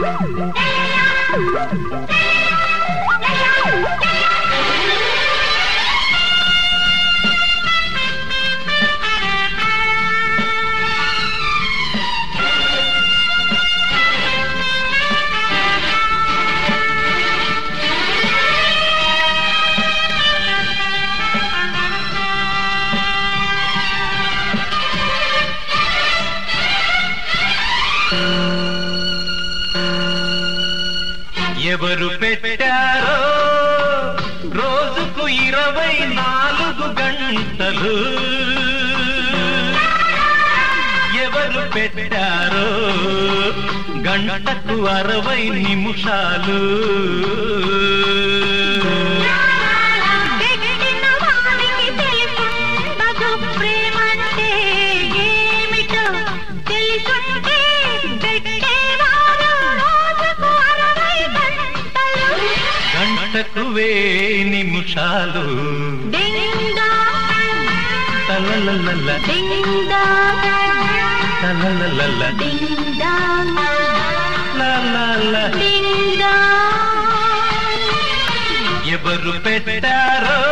La la la! ఎవరు పెట్టారో? రోజుకు ఇరవై నాలుగు గంటలు. ఎవరు పెట్టారో? గంటకు అరవై నిమిషాలు. గంటకు వే నిమిషాలు. డింగా తలలలల. డింగా తలలలల. డింగా లలల. డింగా ఎవరు పెట్టారో?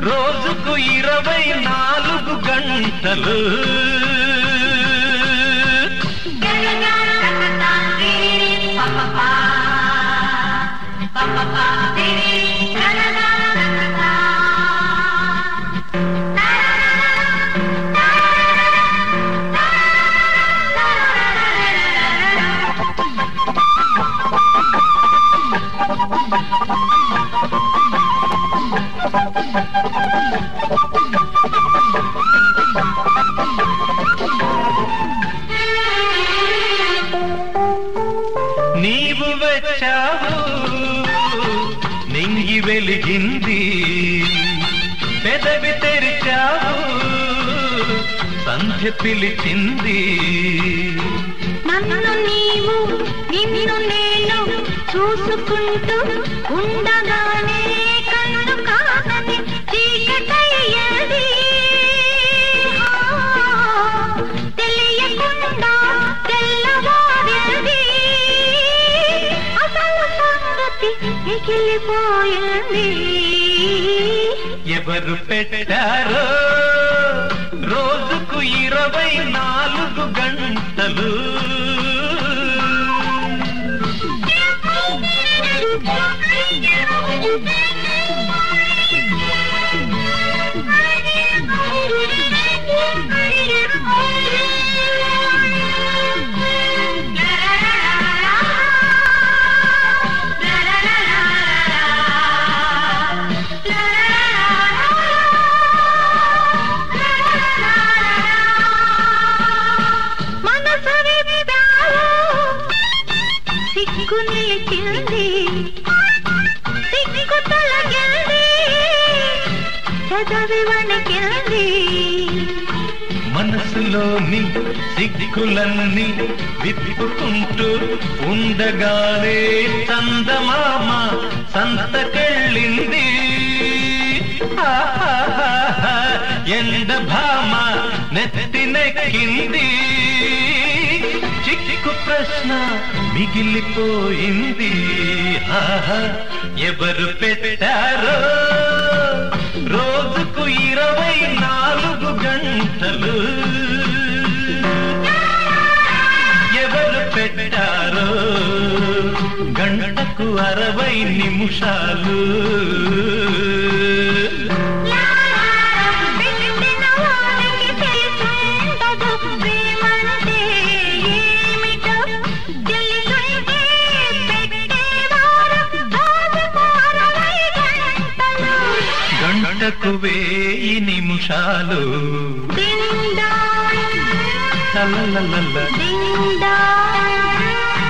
రోజుకు ఇరవై నాలుగు గంటలు. నీవు వచ్చావు. వెలిగింది. పెదవి తెరిచావు సంధ్య పిలిచింది. నన్ను నీవు నిన్ను నేను చూసుకుంటూ ఉండగానే కన్ను కాదని చీకటయ్యది తెలియకుండా తెల్లవారది. అసలు సంగతి మిగిలిపో ఎవరు పెట్టారో? రోజుకు ఇరవై నాలుగు గంటలు. మనసు చదవి వణికింది మనసులోని సిగ్గులన్నీ విప్పుకుంటూ ఉండగానే చందమామ సంతకెళ్ళింది. ఎండ భామ నెత్తినెక్కింది చిక్కు ప్రశ్న మిగిలిపోయింది. ఆహా, ఎవరు పెట్టారో? ఎవరు పెట్టారో? గంటకు అరవై నిమిషాలు. గంటకు వేయి నిమిషాలు. తలలలల.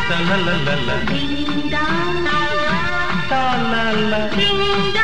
తలలలల. తలల